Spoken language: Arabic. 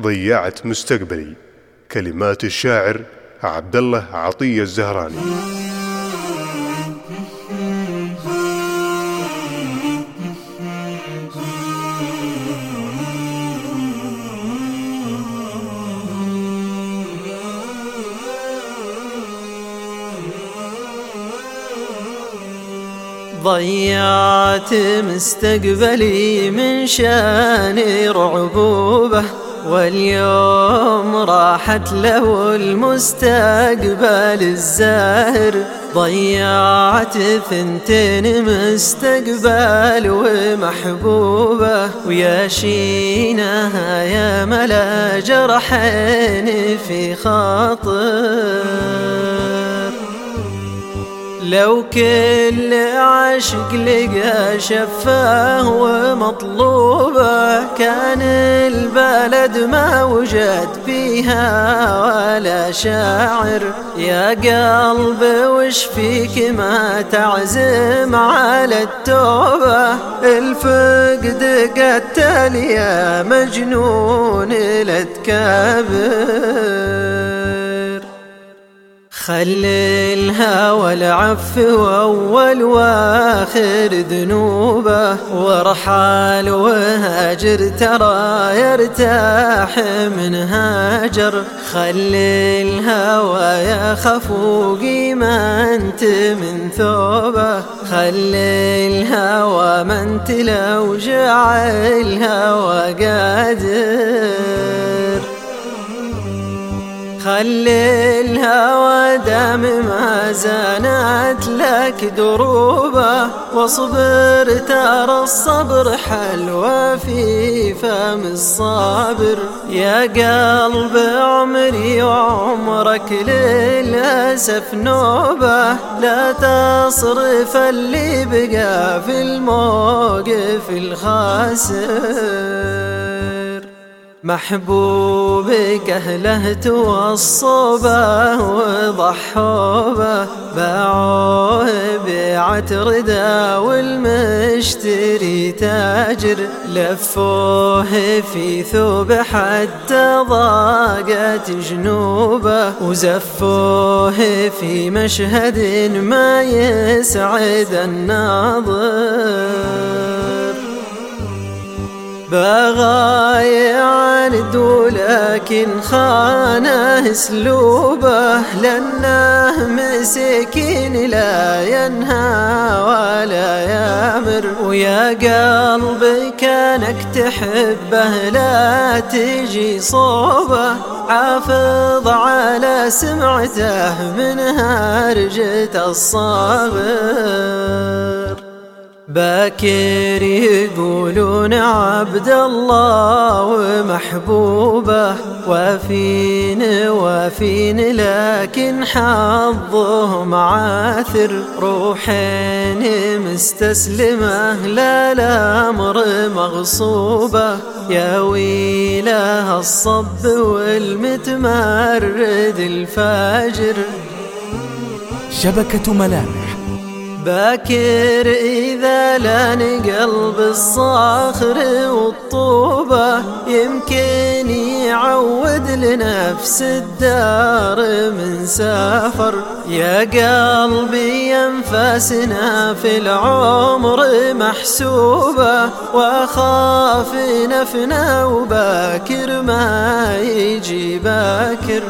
ضيعت مستقبلي. كلمات الشاعر عبد الله عطية الزهراني. ضيعت مستقبلي من شاني رعبوبة. واليوم راحت له المستقبل الزاهر ضيعت ثنتين مستقبل ومحبوبة. ويا شينها يا ملا جرحين في خاطر. لو كل عاشق لقى شفاه ومطلوبه كان البلد ما وجد فيها ولا شاعر. يا قلب وش فيك ما تعزم على التوبة؟ الفقد قتل يا مجنون لا خلي الهوى العفو أول وآخر ذنوبه وارحل وهاجر ترى يرتاح من هاجر. خلي الهوى يا خفوقي ما انت من ثوبه. خلي الهوى ما انت لو جعل الهوى قادر خلي الهوى دام ما زانت لك دروبه واصبر ترى الصبر حلوى في فم الصابر. يا قلب عمري وعمرك للأسف نوبة لا تصرف اللي بقى في الموقف الخاسر. محبوبك أهله توصبه وضحوبة باعوه بيعة ردا والمشتري تاجر لفوه في ثوب حتى ضاقت جنوبه وزفوه في مشهد ما يسعد الناظر. بغاي عند لكن خانه اسلوبه لأنه مسكين لا ينهى ولا يامر. ويا قلبي كانك تحبه لا تجي صوبه. حافظ على سمعته من هرجة الصابر. باكر يقولون عبد الله ومحبوبه وافين وافين لكن حظهم عاثر روحين مستسلمة لا الأمر مغصوبة. يا ويلها الصب والمتمرد الفاجر. شبكة ملامح. باكر إذا لأن قلب الصاخر والطوبة يمكن يعود لنفس الدار من سافر. يا قلبي أنفاسنا في العمر محسوبة وأخاف نفنا وباكر ما يجي باكر.